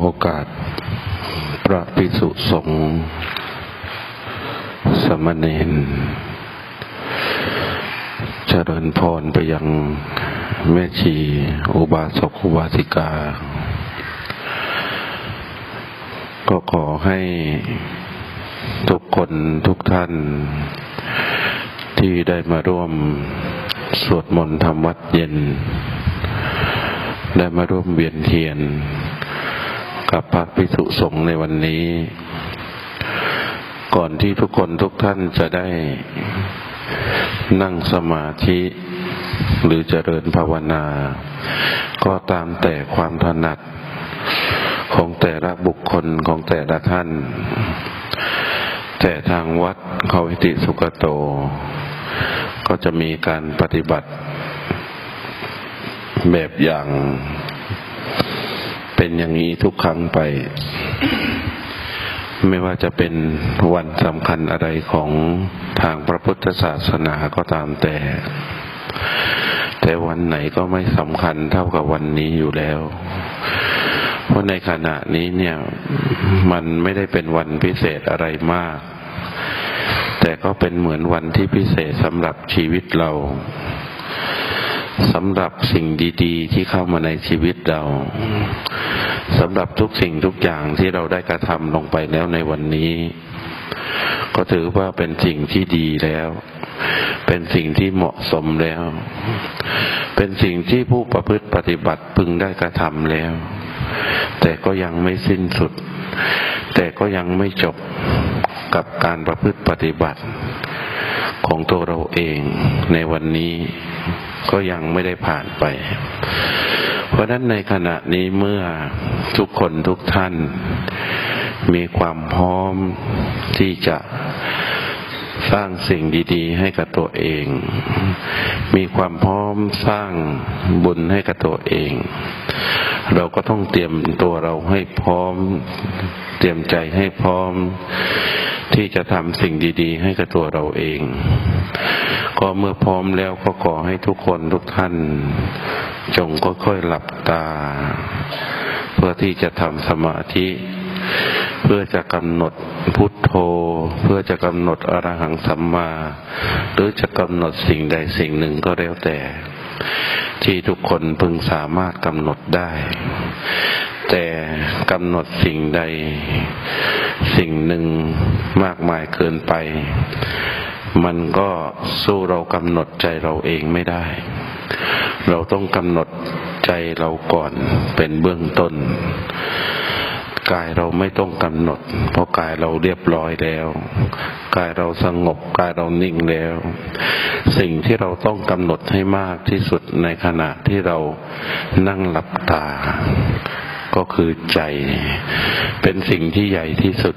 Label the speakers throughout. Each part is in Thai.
Speaker 1: โอกาส พระภิกษุสงฆ์สมณเณรเจริญพรไปยังแม่ชี อุบาสกอุบาสิกา ก็ขอให้ทุกคนทุกท่าน ที่ได้มาร่วมสวดมนต์ทำวัดเย็น ได้มาร่วมเวียนเทียน กับพระภิกษุสงฆ์ในวันนี้ ก่อนที่ทุกคนทุกท่านจะได้นั่งสมาธิ หรือเจริญภาวนา ก็ตามแต่ความถนัดของแต่ละบุคคลของแต่ละท่าน แต่ทางวัดเขาวิติสุกโต ก็จะมีการปฏิบัติแบบอย่าง เป็นอย่างนี้ทุกครั้งไป ไม่ว่าจะเป็นวันสำคัญอะไรของทางพระพุทธศาสนาก็ตามแต่ แต่วันไหนก็ไม่สำคัญเท่ากับวันนี้อยู่แล้ว เพราะในขณะนี้เนี่ย มันไม่ได้เป็นวันพิเศษอะไรมาก แต่ก็เป็นเหมือนวันที่พิเศษสำหรับชีวิตเรา สำหรับสิ่งดีๆ ที่เข้ามาในชีวิตเราสำหรับทุกสิ่งทุกอย่างที่เราได้กระทำลงไปแล้วในวันนี้ ก็ถือว่าเป็นสิ่งที่ดีแล้ว เป็นสิ่งที่เหมาะสมแล้ว เป็นสิ่งที่ผู้ประพฤติปฏิบัติพึงได้กระทำแล้ว แต่ก็ยังไม่สิ้นสุด แต่ก็ยังไม่จบกับการประพฤติปฏิบัติของตัวเราเองในวันนี้ ก็ยังไม่ได้ผ่านไป เพราะนั้นในขณะนี้เมื่อทุกคนทุกท่าน มีความพร้อมที่จะสร้างสิ่งดีๆ ให้กับตัวเอง มีความพร้อมสร้างบุญให้กับตัวเอง เราก็ต้องเตรียมตัวเราให้พร้อม เตรียมใจให้พร้อม ที่จะทำสิ่งดี ๆ ให้กับตัวเราเอง ก็เมื่อพร้อมแล้วก็ขอให้ทุกคนทุกท่าน จงค่อยๆหลับตา เพื่อที่จะทำสมาธิ เพื่อจะกำหนดพุทโธ เพื่อจะกำหนดอรหังสัมมา หรือจะกำหนดสิ่งใดสิ่งหนึ่งก็แล้วแต่ ที่ทุกคนพึงสามารถกำหนดได้ แต่กำหนดสิ่งใด สิ่งหนึ่งมากมายเกินไป มันก็สู้เรากำหนดใจเราเองไม่ได้ เราต้องกำหนดใจเราก่อนเป็นเบื้องต้น กายเราไม่ต้องกำหนด เพราะกายเราเรียบร้อยแล้ว กายเราสงบกายเรานิ่งแล้ว สิ่งที่เราต้องกำหนดให้มากที่สุดในขณะที่เรานั่งหลับตา ก็คือใจ เป็นสิ่งที่ใหญ่ที่สุด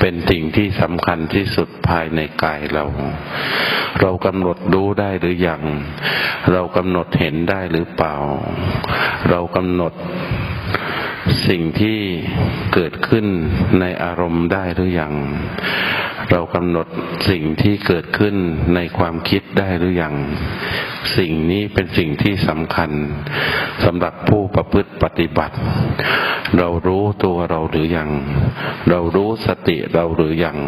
Speaker 1: เป็นสิ่งที่สำคัญที่สุดภายในกายเรา เรากำหนดรู้ได้หรือยัง เรากำหนดเห็นได้หรือเปล่า เรากำหนดสิ่งที่เกิดขึ้นในอารมณ์ได้หรือยัง เรากำหนดสิ่งที่เกิดขึ้นในความคิดได้หรือยังสิ่งนี้เป็นสิ่งที่สำคัญสำหรับผู้ประพฤติปฏิบัติ เรารู้ตัวเราหรือยังเรารู้สติเราหรือยัง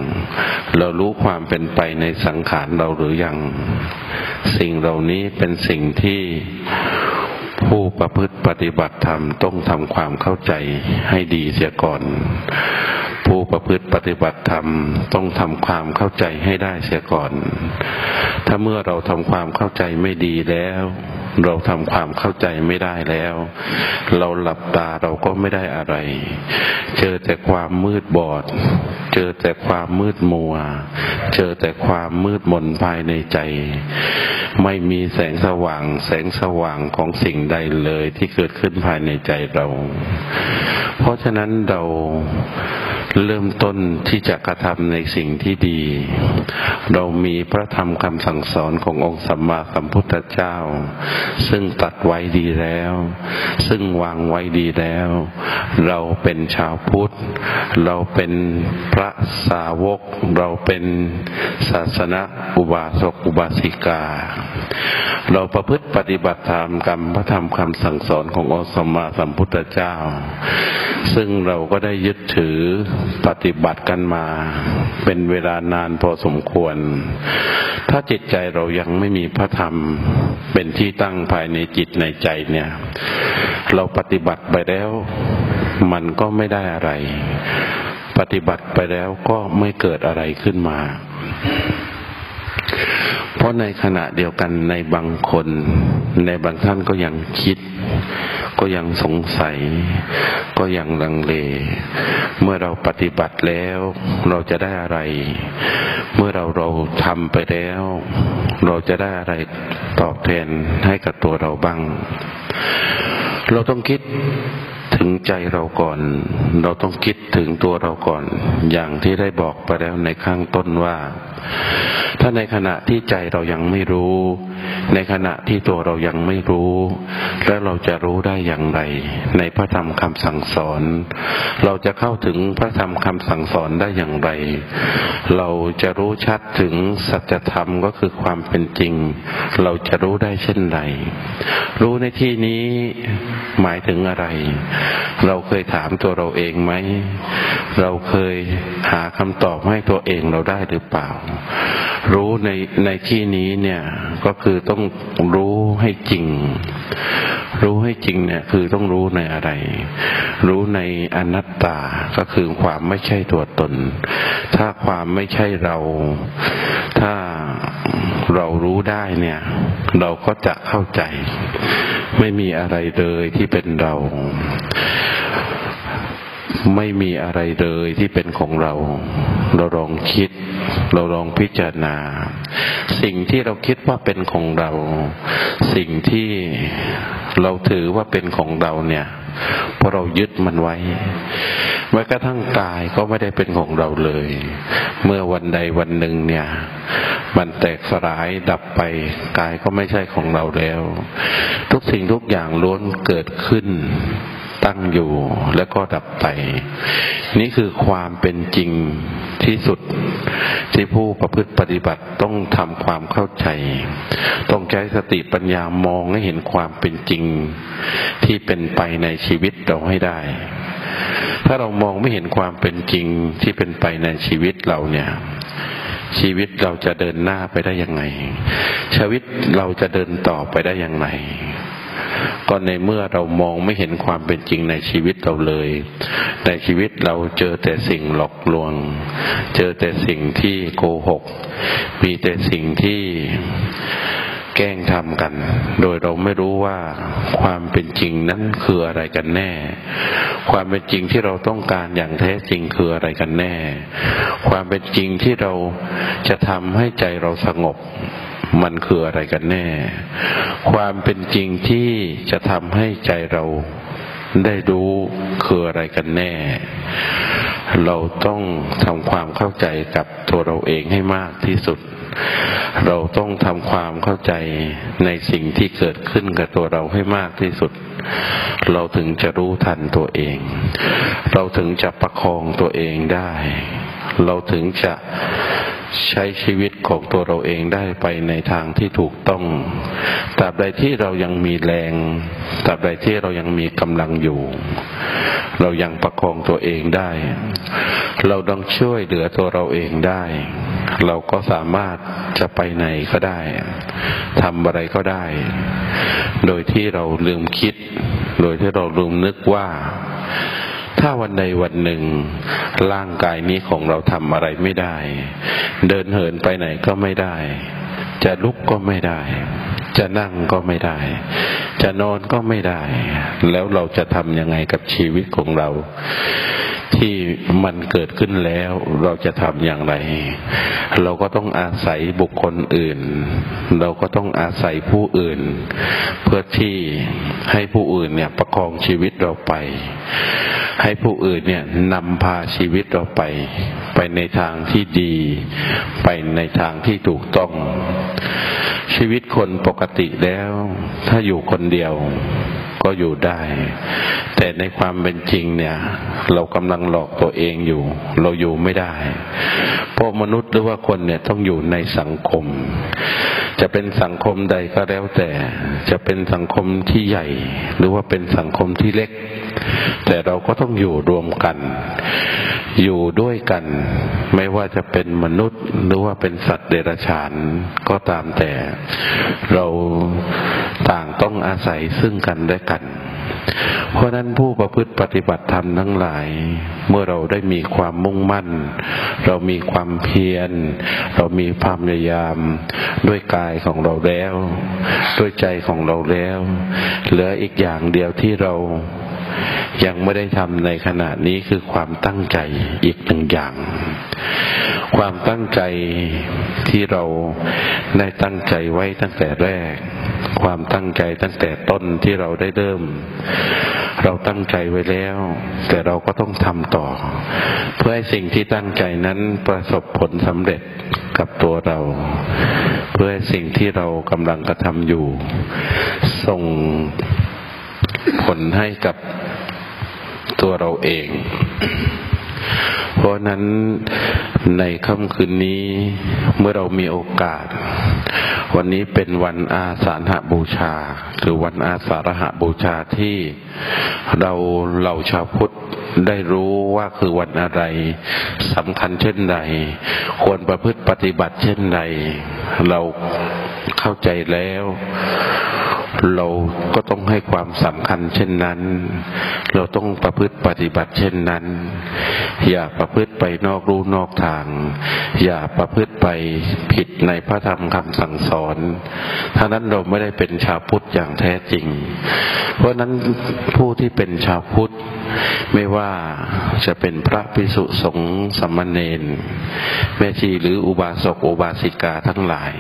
Speaker 1: เรารู้ความเป็นไปในสังขารเราหรือยังสิ่งเหล่านี้เป็นสิ่งที่ผู้ประพฤติปฏิบัติธรรมต้องทำความเข้าใจให้ดีเสียก่อน ผู้ประพฤติปฏิบัติธรรมต้องทำความเข้าใจให้ได้เสียก่อน ถ้าเมื่อเราทำความเข้าใจไม่ดีแล้ว เราทำความเข้าใจไม่ได้แล้ว เราหลับตาเราก็ไม่ได้อะไร เจอแต่ความมืดบอด เจอแต่ความมืดมัว เจอแต่ความมืดมนภายในใจ ไม่มีแสงสว่าง แสงสว่างของสิ่งใดเลยที่เกิดขึ้นภายในใจเรา เพราะฉะนั้นเราเริ่มต้นที่จะกระทำในสิ่งที่ดี เรามีพระธรรมคำสั่งสอนขององค์สัมมาสัมพุทธเจ้าซึ่งตัดไว้ดีแล้ว ซึ่งวางไว้ดีแล้ว เราเป็นชาวพุทธ เราเป็นพระสาวก เราเป็นศาสนาอุบาสกอุบาสิกา เราประพฤติปฏิบัติตามกรรมพระธรรมคำสั่งสอนขององค์สัมมาสัมพุทธเจ้า ซึ่งเราก็ได้ยึดถือปฏิบัติกันมา เป็นเวลานานพอสมควร ถ้าจิตใจเรายังไม่มีพระธรรมเป็นที่ตั้งภายในจิตในใจเนี่ย เราปฏิบัติไปแล้ว มันก็ไม่ได้อะไร ปฏิบัติไปแล้วก็ไม่เกิดอะไรขึ้นมา ราะในขณะเดียวกันในบางคน ในบางท่านก็ยังคิด ก็ยังสงสัย ก็ยังลังเล เมื่อเราปฏิบัติแล้วเราจะได้อะไร เมื่อเราเราทำไปแล้ว เราจะได้อะไรตอบแทนให้กับตัวเราบ้าง เราต้องคิด ถึงใจเราก่อน เราต้องคิดถึงตัวเราก่อน อย่างที่ได้บอกไปแล้วในข้างต้นว่า ถ้าในขณะที่ใจเรายังไม่รู้ในขณะที่ตัวเรายังไม่รู้ แล้วเราจะรู้ได้อย่างไร ในพระธรรมคำสั่งสอน เราจะเข้าถึงพระธรรมคำสั่งสอนได้อย่างไร เราจะรู้ชัดถึงสัจธรรมก็คือความเป็นจริง เราจะรู้ได้เช่นไร รู้ในที่นี้หมายถึงอะไร เราเคยถามตัวเราเองไหม เราเคยหาคำตอบให้ตัวเองเราได้หรือเปล่า รู้ในในที่นี้เนี่ยก็คือือต้องรู้ให้จริง รู้ให้จริงเนี่ย คือต้องรู้ในอะไร รู้ในอนัตตาก็คือความไม่ใช่ตัวตน ถ้าความไม่ใช่เรา ถ้าเรารู้ได้เนี่ย เราก็จะเข้าใจ ไม่มีอะไรเลยที่เป็นเราไม่มีอะไรเลยที่เป็นของเรา เราลองคิด เราลองพิจารณา สิ่งที่เราคิดว่าเป็นของเรา สิ่งที่เราถือว่าเป็นของเราเนี่ยเพราะเรายึดมันไว้แม้กระทั่งกายก็ไม่ได้เป็นของเราเลย เมื่อวันใดวันหนึ่งเนี่ย มันแตกสลายดับไป กายก็ไม่ใช่ของเราแล้ว ทุกสิ่งทุกอย่างล้วนเกิดขึ้น ตั้งอยู่แล้วก็ดับไป นี่คือความเป็นจริงที่สุด ที่ผู้ประพฤติปฏิบัติต้องทำความเข้าใจ ต้องใช้สติปัญญามองให้เห็นความเป็นจริง ที่เป็นไปในชีวิตเราให้ได้ ถ้าเรามองไม่เห็นความเป็นจริงที่เป็นไปในชีวิตเราเนี่ยชีวิตเราจะเดินหน้าไปได้ยังไง ชีวิตเราจะเดินต่อไปได้อย่างไร ก็ในเมื่อเรามองไม่เห็นความเป็นจริงในชีวิตเราเลย ในชีวิตเราเจอแต่สิ่งหลอกลวง เจอแต่สิ่งที่โกหก มีแต่สิ่งที่แกล้งทำกัน โดยเราไม่รู้ว่าความเป็นจริงนั้นคืออะไรกันแน่ ความเป็นจริงที่เราต้องการอย่างแท้จริงคืออะไรกันแน่ ความเป็นจริงที่เราจะทำให้ใจเราสงบ มันคืออะไรกันแน่ ความเป็นจริงที่จะทำให้ใจเราได้รู้คืออะไรกันแน่ เราต้องทำความเข้าใจกับตัวเราเองให้มากที่สุด เราต้องทำความเข้าใจในสิ่งที่เกิดขึ้นกับตัวเราให้มากที่สุด เราถึงจะรู้ทันตัวเอง เราถึงจะประคองตัวเองได้ เราถึงจะใช้ชีวิตของตัวเราเองได้ไปในทางที่ถูกต้อง ตราบใดที่เรายังมีแรง ตราบใดที่เรายังมีกำลังอยู่ เรายังประคองตัวเองได้ เราต้องช่วยเหลือตัวเราเองได้ เราก็สามารถจะไปไหนก็ได้ ทำอะไรก็ได้ โดยที่เราลืมคิด โดยที่เราลืมนึกว่า ถ้าวันใดวันหนึ่ง ร่างกายนี้ของเราทำอะไรไม่ได้ เดินเหินไปไหนก็ไม่ได้ จะลุกก็ไม่ได้ จะนั่งก็ไม่ได้ จะนอนก็ไม่ได้ แล้วเราจะทำยังไงกับชีวิตของเรา ที่มันเกิดขึ้นแล้วเราจะทำอย่างไร เราก็ต้องอาศัยบุคคลอื่น เราก็ต้องอาศัยผู้อื่น เพื่อที่ให้ผู้อื่นเนี่ยประคองชีวิตเราไป ให้ผู้อื่นเนี่ยนำพาชีวิตเราไป ไปในทางที่ดี ไปในทางที่ถูกต้อง ชีวิตคนปกติแล้ว ถ้าอยู่คนเดียวก็อยู่ได้ แต่ในความเป็นจริงเนี่ย เรากำลังหลอกตัวเองอยู่ เราอยู่ไม่ได้ เพราะมนุษย์หรือว่าคนเนี่ยต้องอยู่ในสังคม จะเป็นสังคมใดก็แล้วแต่ จะเป็นสังคมที่ใหญ่ หรือว่าเป็นสังคมที่เล็ก แต่เราก็ต้องอยู่รวมกัน อยู่ด้วยกัน ไม่ว่าจะเป็นมนุษย์หรือว่าเป็นสัตว์เดรัจฉานก็ตามแต่ เราต่างต้องอาศัยซึ่งกันและกัน เพราะนั้นผู้ประพฤติปฏิบัติธรรมทั้งหลาย เมื่อเราได้มีความมุ่งมั่น เรามีความเพียร เรามีความพยายาม ด้วยกายของเราแล้ว ด้วยใจของเราแล้ว เหลืออีกอย่างเดียวที่เรา ยังไม่ได้ทำในขณะนี้คือความตั้งใจอีกหนึ่งอย่าง ความตั้งใจที่เราได้ตั้งใจไว้ตั้งแต่แรก ความตั้งใจตั้งแต่ต้นที่เราได้เริ่ม เราตั้งใจไว้แล้ว แต่เราก็ต้องทำต่อ เพื่อให้สิ่งที่ตั้งใจนั้นประสบผลสำเร็จกับตัวเรา เพื่อให้สิ่งที่เรากำลังกระทำอยู่ ส่งผลให้กับ ตัวเราเอง เพราะนั้นในค่ำคืนนี้เมื่อเรามีโอกาส วันนี้เป็นวันอาสาฬหบูชา หรือวันอาสาฬหบูชาที่เราเราชาวพุทธได้รู้ว่าคือวันอะไรสำคัญเช่นใด ควรประพฤติปฏิบัติเช่นใด เราเข้าใจแล้ว เราก็ต้องให้ความสำคัญเช่นนั้น เราต้องประพฤติปฏิบัติเช่นนั้น อย่าประพฤติไปนอกรูนอกทาง อย่าประพฤติไปผิดในพระธรรมคำสั่งสอนท่านั้นเราไม่ได้เป็นชาวพุทธอย่างแท้จริง เพราะนั้นผู้ที่เป็นชาวพุทธ ไม่ว่าจะเป็นพระภิกษุสงฆ์สมณเณรแม่ชีหรืออุบาสกอุบาสิกาทั้งหลาย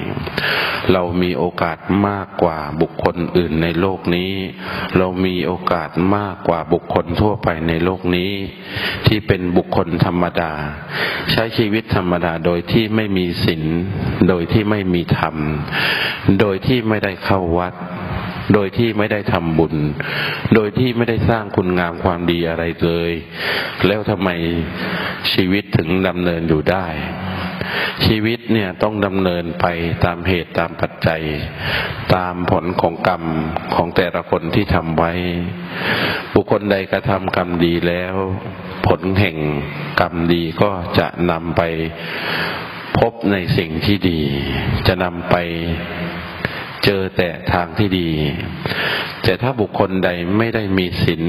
Speaker 1: เรามีโอกาสมากกว่าบุคคลอื่นในโลกนี้ เรามีโอกาสมากกว่าบุคคลทั่วไปในโลกนี้ ที่เป็นบุคคลธรรมดา ใช้ชีวิตธรรมดาโดยที่ไม่มีศีลโดยที่ไม่มีธรรม โดยที่ไม่ได้เข้าวัด โดยที่ไม่ได้ทำบุญ โดยที่ไม่ได้สร้างคุณงามความดีอะไรเลย แล้วทำไมชีวิตถึงดำเนินอยู่ได้ ชีวิตเนี่ยต้องดำเนินไปตามเหตุตามปัจจัย ตามผลของกรรมของแต่ละคนที่ทำไว้ บุคคลใดกระทำกรรมดีแล้ว ผลแห่งกรรมดีก็จะนำไปพบในสิ่งที่ดี จะนำไป เจอแต่ทางที่ดี แต่ถ้าบุคคลใดไม่ได้มีศีล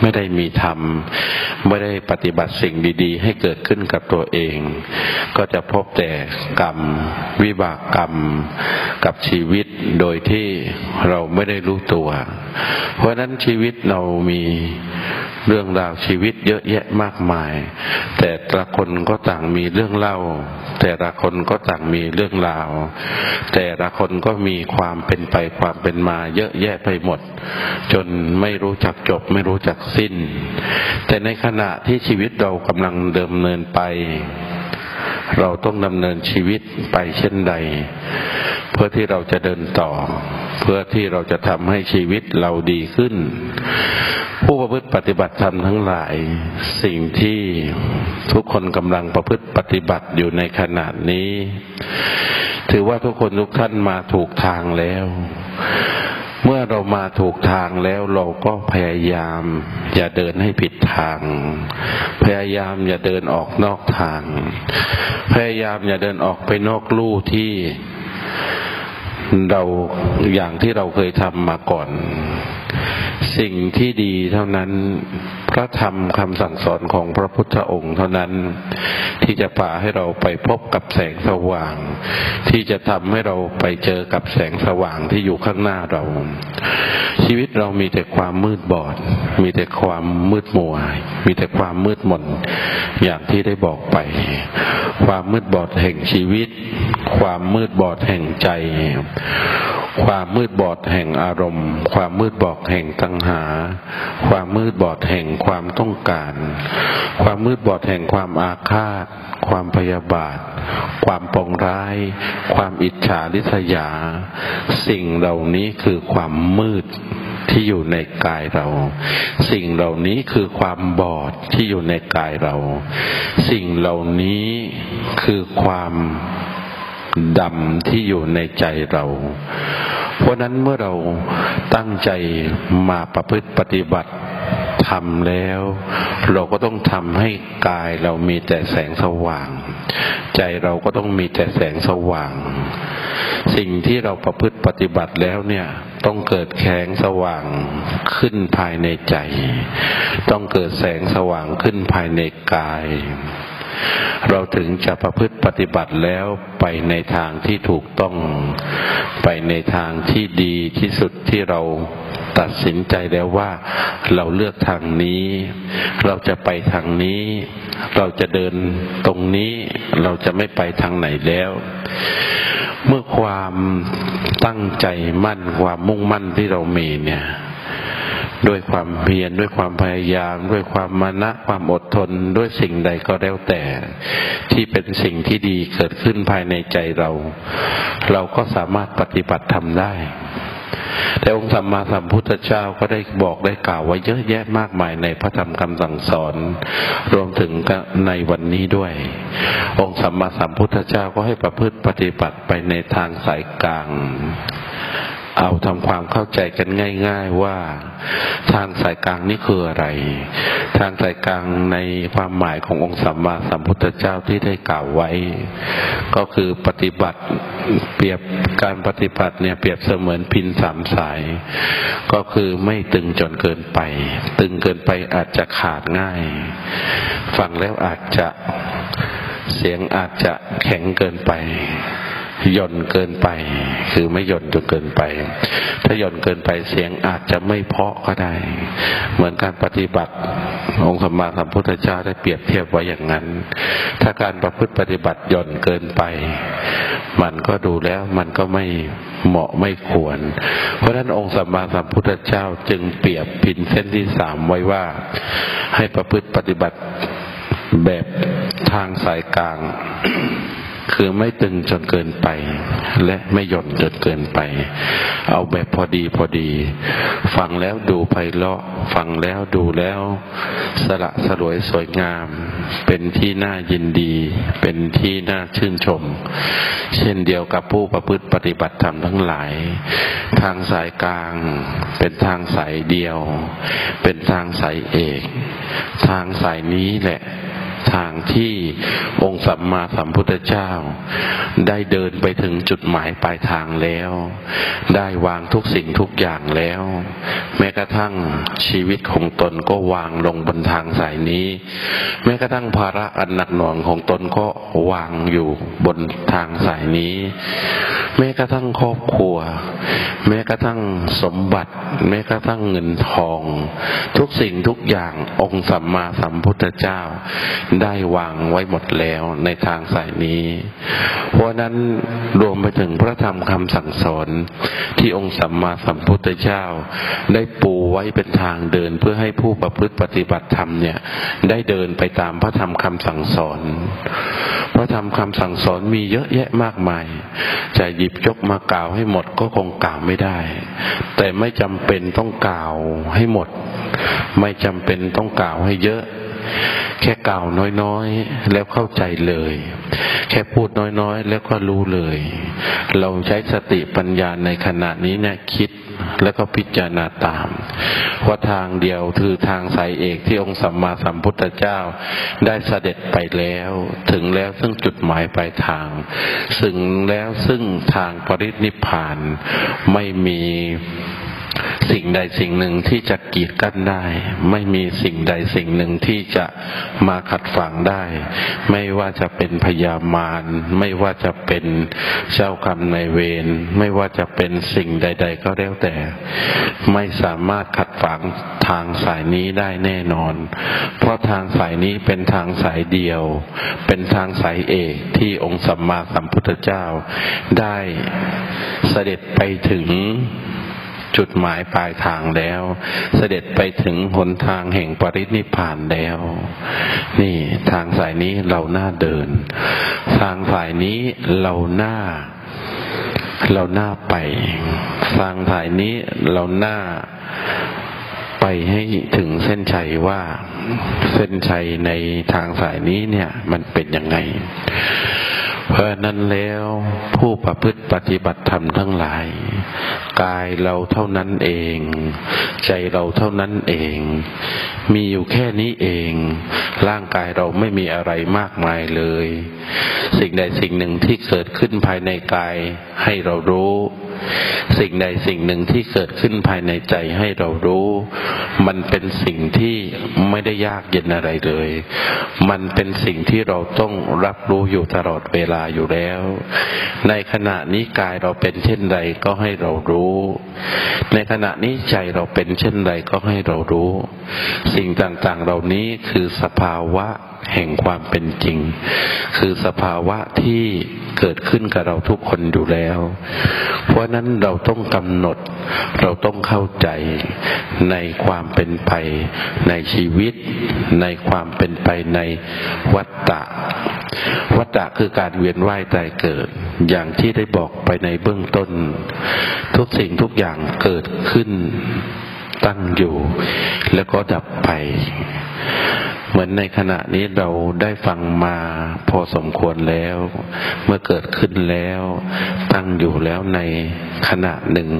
Speaker 1: ไม่ได้มีธรรม ไม่ได้ปฏิบัติสิ่งดี ๆ ให้เกิดขึ้นกับตัวเอง ก็จะพบแต่กรรม วิบากกรรมกับชีวิตโดยที่เราไม่ได้รู้ตัว เพราะนั้นชีวิตเรามีเรื่องราวชีวิตเยอะแยะมากมาย แต่ละคนก็ต่างมีเรื่องเล่า แต่ละคนก็ต่างมีเรื่องราว แต่ละคนก็มีความความเป็นไปความเป็นมาเยอะแยะไปหมด จนไม่รู้จักจบ ไม่รู้จักสิ้น แต่ในขณะที่ชีวิตเรากำลังเดิมเนินไป เราต้องดำเนินชีวิตไปเช่นใด เพื่อที่เราจะเดินต่อ เพื่อที่เราจะทำให้ชีวิตเราดีขึ้น ผู้ประพฤติปฏิบัติธรรมทั้งหลาย สิ่งที่ทุกคนกำลังประพฤติปฏิบัติอยู่ในขณะนี้ ถือว่าทุกคนทุกท่านมาถูกทางแล้ว เมื่อเรามาถูกทางแล้วเราก็พยายาม อย่าเดินให้ผิดทาง พยายามอย่าเดินออกนอกทาง พยายามอย่าเดินออกไปนอกลู่ที่เราอย่างที่เราเคยทำมาก่อน สิ่งที่ดีเท่านั้น พระธรรมคำสั่งสอนของพระพุทธองค์เท่านั้น ที่จะพาให้เราไปพบกับแสงสว่าง ที่จะทำให้เราไปเจอกับแสงสว่างที่อยู่ข้างหน้าเรา ชีวิตเรามีแต่ความมืดบอด มีแต่ความมืดมัว มีแต่ความมืดมนอย่างที่ได้บอกไป ความมืดบอดแห่งชีวิต ความมืดบอดแห่งใจ ความมืดบอดแห่งอารมณ์ ความมืดบอดแห่งตัณหา ความมืดบอดแห่งความต้องการ ความมืดบอดแห่งความอาฆาต ความพยาบาท ความปองร้าย ความอิจฉาริษยา สิ่งเหล่านี้คือความมืดที่อยู่ในกายเรา สิ่งเหล่านี้คือความบอดที่อยู่ในกายเรา สิ่งเหล่านี้คือความดำที่อยู่ในใจเรา เพราะนั้นเมื่อเราตั้งใจมาประพฤติปฏิบัติ ทำแล้ว เราก็ต้องทำให้กายเรามีแต่แสงสว่าง ใจเราก็ต้องมีแต่แสงสว่าง สิ่งที่เราประพฤติปฏิบัติแล้วเนี่ยต้องเกิดแสงสว่างขึ้นภายในใจ ต้องเกิดแสงสว่างขึ้นภายในกายเราถึงจะประพฤติปฏิบัติแล้วไปในทางที่ถูกต้อง ไปในทางที่ดีที่สุดที่เรา ตัดสินใจแล้วว่าเราเลือกทางนี้ เราจะไปทางนี้ เราจะเดินตรงนี้ เราจะไม่ไปทางไหนแล้ว เมื่อความตั้งใจมั่นความมุ่งมั่นที่เรามีเนี่ยด้วยความเพียรด้วยความพยายาม ด้วยความมานะความอดทนด้วยสิ่งใดก็แล้วแต่ ที่เป็นสิ่งที่ดีเกิดขึ้นภายในใจเรา เราก็สามารถปฏิบัติทำได้ แต่องค์สัมมาสัมพุทธเจ้าก็ได้บอกได้กล่าวไว้เยอะแยะมากมายในพระธรรมคำสั่งสอน รวมถึงในวันนี้ด้วย องค์สัมมาสัมพุทธเจ้าก็ให้ประพฤติปฏิบัติไปในทางสายกลาง เอาทำความเข้าใจกันง่าย ๆว่าทางสายกลางนี่คืออะไร ทางสายกลางในความหมายขององค์สัมมาสัมพุทธเจ้าที่ได้กล่าวไว้ ก็คือปฏิบัติเปรียบการปฏิบัติเนี่ยเปรียบเสมือนพินสามสาย ก็คือไม่ตึงจนเกินไป ตึงเกินไปอาจจะขาดง่าย ฟังแล้วอาจจะเสียงอาจจะแข็งเกินไป ย่นเกินไป คือไม่ย่นจนเกินไป ถ้าย่นเกินไปเสียงอาจจะไม่เพาะก็ได้ เหมือนการปฏิบัติ องค์สมมาสัมพุทธเจ้าได้เปรียบเทียบไว้อย่างนั้น ถ้าการประพฤติปฏิบัติย่นเกินไป มันก็ดูแล้วมันก็ไม่เหมาะไม่ควร เพราะฉะนั้นองค์สัมมาสัมพุทธเจ้าจึงเปรียบพินเส้นที่สามไว้ว่า ให้ประพฤติปฏิบัติแบบทางสายกลาง คือไม่ตึงจนเกินไป และไม่หย่อนจนเกินไป เอาแบบพอดีพอดี ฟังแล้วดูไพเราะ ฟังแล้วดูแล้ว สละสลวยสวยงาม เป็นที่น่ายินดี เป็นที่น่าชื่นชม เช่นเดียวกับผู้ประพฤติปฏิบัติธรรมทั้งหลาย ทางสายกลาง เป็นทางสายเดียว เป็นทางสายเอก ทางสายนี้แหละ ทางที่องค์สัมมาสัมพุทธเจ้า ได้เดินไปถึงจุดหมายปลายทางแล้ว ได้วางทุกสิ่งทุกอย่างแล้ว แม้กระทั่งชีวิตของตนก็วางลงบนทางสายนี้ แม้กระทั่งภาระอันหนักหน่วงของตนก็วางอยู่บนทางสายนี้ แม้กระทั่งครอบครัว แม้กระทั่งสมบัติ แม้กระทั่งเงินทอง ทุกสิ่งทุกอย่างองค์สัมมาสัมพุทธเจ้าได้วางไว้หมดแล้วในทางสายนี้ เพราะนั้นรวมไปถึงพระธรรมคำสั่งสอนที่องค์สัมมาสัมพุทธเจ้า ได้ปูไว้เป็นทางเดินเพื่อให้ผู้ประพฤติปฏิบัติธรรมเนี่ยได้เดินไปตามพระธรรมคำสั่งสอน พระธรรมคำสั่งสอนมีเยอะแยะมากมาย จะหยิบยกมากล่าวให้หมดก็คงกล่าวไม่ได้ แต่ไม่จำเป็นต้องกล่าวให้หมด ไม่จำเป็นต้องกล่าวให้เยอะ แค่กล่าวน้อยๆ แล้วเข้าใจเลย แค่พูดน้อยๆ แล้วก็รู้เลย เราใช้สติปัญญาในขณะนี้เนี่ยคิดแล้วก็พิจารณาตามว่าทางเดียวคือทางสายเอกที่องค์สัมมาสัมพุทธเจ้า ได้เสด็จไปแล้ว ถึงแล้วซึ่งจุดหมายปลายทางซึ่งแล้วซึ่งทางปรินิพานไม่มี สิ่งใดสิ่งหนึ่งที่จะกีดกั้นได้ ไม่มีสิ่งใดสิ่งหนึ่งที่จะมาขัดฝังได้ ไม่ว่าจะเป็นพยามารไม่ว่าจะเป็นเจ้ากรรมในเวรไม่ว่าจะเป็นสิ่งใด ๆ ก็แล้วแต่ ไม่สามารถขัดฝังทางสายนี้ได้แน่นอน เพราะทางสายนี้เป็นทางสายเดียว เป็นทางสายเอกที่องค์สัมมาสัมพุทธเจ้าได้เสด็จไปถึง จุดหมายปลายทางแล้ว เสด็จไปถึงหนทางแห่งปรินิพานแล้ว นี่ทางสายนี้เราหน้าเดิน ทางสายนี้เราหน้าเราหน้าไป ทางสายนี้เราหน้าไปให้ถึงเส้นชัยว่าเส้นชัยในทางสายนี้เนี่ย มันเป็นยังไง เพราะนั้นแล้วผู้ประพฤติปฏิบัติธรรมทั้งหลาย กายเราเท่านั้นเอง ใจเราเท่านั้นเอง มีอยู่แค่นี้เอง ร่างกายเราไม่มีอะไรมากมายเลย สิ่งใดสิ่งหนึ่งที่เกิดขึ้นภายในกายให้เรารู้สิ่งใดสิ่งหนึ่งที่เกิดขึ้นภายในใจให้เรารู้ มันเป็นสิ่งที่ไม่ได้ยากเย็นอะไรเลย มันเป็นสิ่งที่เราต้องรับรู้อยู่ตลอดเวลาอยู่แล้ว ในขณะนี้กายเราเป็นเช่นไรก็ให้เรารู้ ในขณะนี้ใจเราเป็นเช่นไรก็ให้เรารู้ สิ่งต่างๆ เหล่านี้คือสภาวะ แห่งความเป็นจริง คือสภาวะที่เกิดขึ้นกับเราทุกคนอยู่แล้ว เพราะนั้นเราต้องกำหนด เราต้องเข้าใจในความเป็นไปในชีวิต ในความเป็นไปในวัฏฏะวัฏฏะคือการเวียนว่ายตายเกิด อย่างที่ได้บอกไปในเบื้องต้น ทุกสิ่งทุกอย่างเกิดขึ้นตั้งอยู่ แล้วก็ดับไป เหมือนในขณะนี้เราได้ฟังมาพอสมควรแล้ว เมื่อเกิดขึ้นแล้ว ตั้งอยู่แล้วในขณะหนึ่ง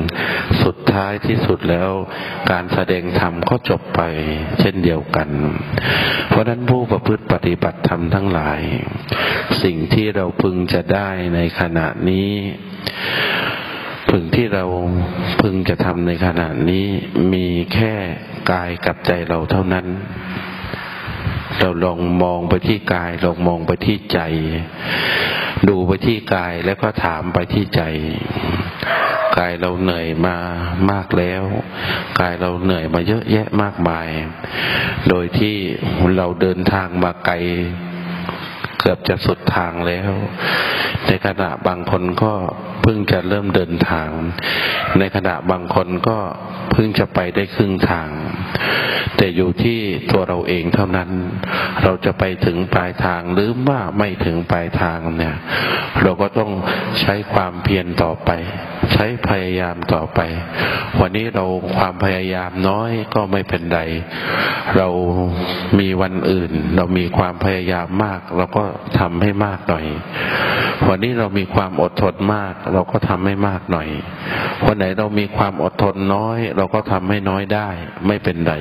Speaker 1: สุดท้ายที่สุดแล้ว การแสดงธรรมก็จบไป เช่นเดียวกัน เพราะนั้นผู้ประพฤติปฏิบัติธรรมทั้งหลาย สิ่งที่เราพึงจะได้ในขณะนี้พึงที่เราพึงจะทำในขณะนี้มีแค่กายกับใจเราเท่านั้น เราลองมองไปที่กายลองมองไปที่ใจ ดูไปที่กายแล้วก็ถามไปที่ใจ กายเราเหนื่อยมามากแล้ว กายเราเหนื่อยมาเยอะแยะมากมาย โดยที่เราเดินทางมาไกล เกือบจะสุดทางแล้ว ในขณะบางคนก็เพิ่งจะเริ่มเดินทาง ในขณะบางคนก็เพิ่งจะไปได้ครึ่งทาง แต่อยู่ที่ตัวเราเองเท่านั้น เราจะไปถึงปลายทางหรือว่าไม่ถึงปลายทางเนี่ย เราก็ต้องใช้ความเพียรต่อไป ใช้พยายามต่อไป วันนี้เราความพยายามน้อยก็ไม่เป็นไรเรามีวันอื่น เรามีความพยายามมาก เราก็ทำให้มากหน่อย วันนี้เรามีความอดทนมาก เราก็ทำให้มากหน่อย วันไหนเรามีความอดทนน้อย เราก็ทำให้น้อยได้ ไม่เป็นไร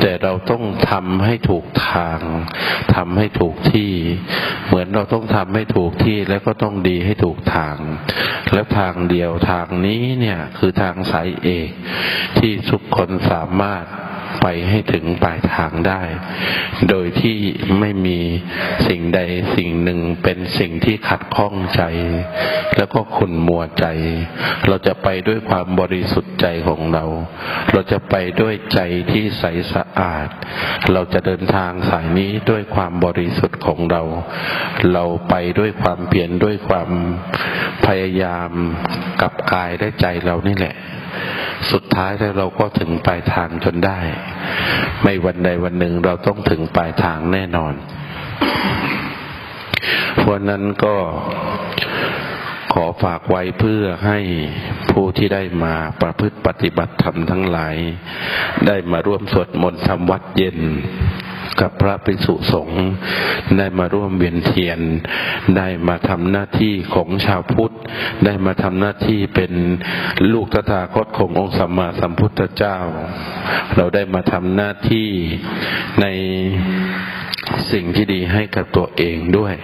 Speaker 1: แต่เราต้องทำให้ถูกทางทำให้ถูกที่ เหมือนเราต้องทำให้ถูกที่แล้วก็ต้องดีให้ถูกทาง แล้วทางเดียวทางนี้เนี่ยคือทางสายเอกที่ทุกคนสามารถ ไปให้ถึงปลายทางได้ โดยที่ไม่มีสิ่งใดสิ่งหนึ่งเป็นสิ่งที่ขัดข้องใจ แล้วก็ขุนมัวใจ เราจะไปด้วยความบริสุทธิ์ใจของเรา เราจะไปด้วยใจที่ใสสะอาด เราจะเดินทางสายนี้ด้วยความบริสุทธิ์ของเรา เราไปด้วยความเปลี่ยนด้วยความพยายามกับกายและใจเรานี่แหละ สุดท้ายแล้วเราก็ถึงปลายทางจนได้ ไม่วันใดวันหนึ่งเราต้องถึงปลายทางแน่นอน เพราะนั้นก็ขอฝากไว้เพื่อให้ผู้ที่ได้มาประพฤติปฏิบัติธรรมทั้งหลาย ได้มาร่วมสวดมนต์ทำวัดเย็น กับพระภิกษุสงฆ์ได้มาร่วมเวียนเทียน ได้มาทำหน้าที่ของชาวพุทธ ได้มาทำหน้าที่เป็นลูกตถาคตขององค์สัมมาสัมพุทธเจ้า เราได้มาทำหน้าที่ใน สิ่งที่ดีให้กับตัวเองด้วย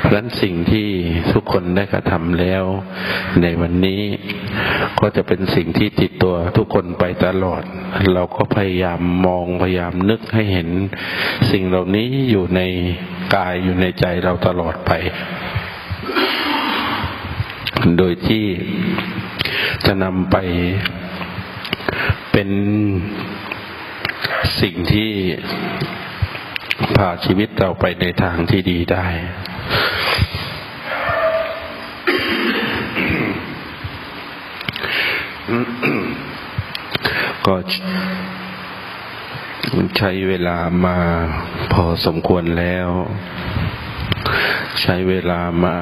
Speaker 1: เพราะนั้นสิ่งที่ทุกคนได้กระทำแล้ว ในวันนี้ก็จะเป็นสิ่งที่ติดตัวทุกคนไปตลอด เราก็พยายามมองพยายามนึกให้เห็น สิ่งเหล่านี้อยู่ในกายอยู่ในใจเราตลอดไป โดยที่จะนำไปเป็นสิ่งที่ พาชีวิตเราไปในทางที่ดีได้ ก็ใช้เวลามาพอสมควรแล้ว ใช้เวลามา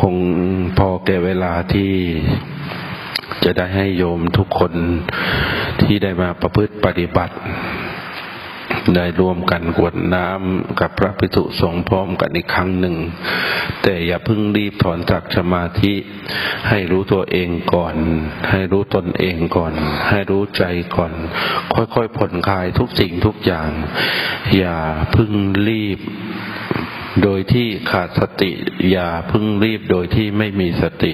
Speaker 1: คงพอแก่เวลาที่จะได้ให้โยมทุกคน ที่ได้มาประพฤติปฏิบัติ ได้รวมกันกวดน้ำกับพระภิกษุสงฆ์พร้อมกันอีกครั้งหนึ่ง แต่อย่าเพิ่งรีบถอนจากสมาธิ ให้รู้ตัวเองก่อน ให้รู้ตนเองก่อน ให้รู้ใจก่อน ค่อยๆผ่อนคลายทุกสิ่งทุกอย่าง อย่าเพิ่งรีบ โดยที่ขาดสติอย่าพึ่งรีบโดยที่ไม่มีสติ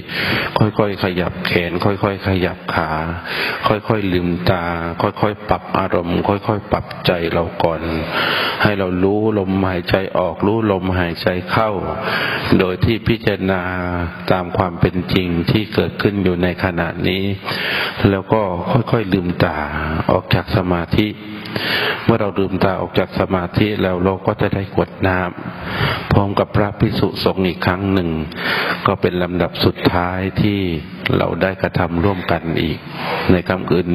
Speaker 1: ค่อยๆขยับแขน ค่อยๆขยับขา ค่อยๆลืมตา ค่อยๆปรับอารมณ์ ค่อยๆปรับใจเราก่อน ให้เรารู้ลมหายใจออกรู้ลมหายใจเข้า โดยที่พิจารณาตามความเป็นจริงที่เกิดขึ้นอยู่ในขณะนี้ แล้วก็ค่อยๆลืมตาออกจากสมาธิ เมื่อเราลืมตาออกจากสมาธิแล้วเราก็จะได้กวดน้ำพร้อมกับพระพิสุสงฆ์อีกครั้งหนึ่ง ก็เป็นลำดับสุดท้ายที่เราได้กระทำร่วมกันอีก ในคำคืน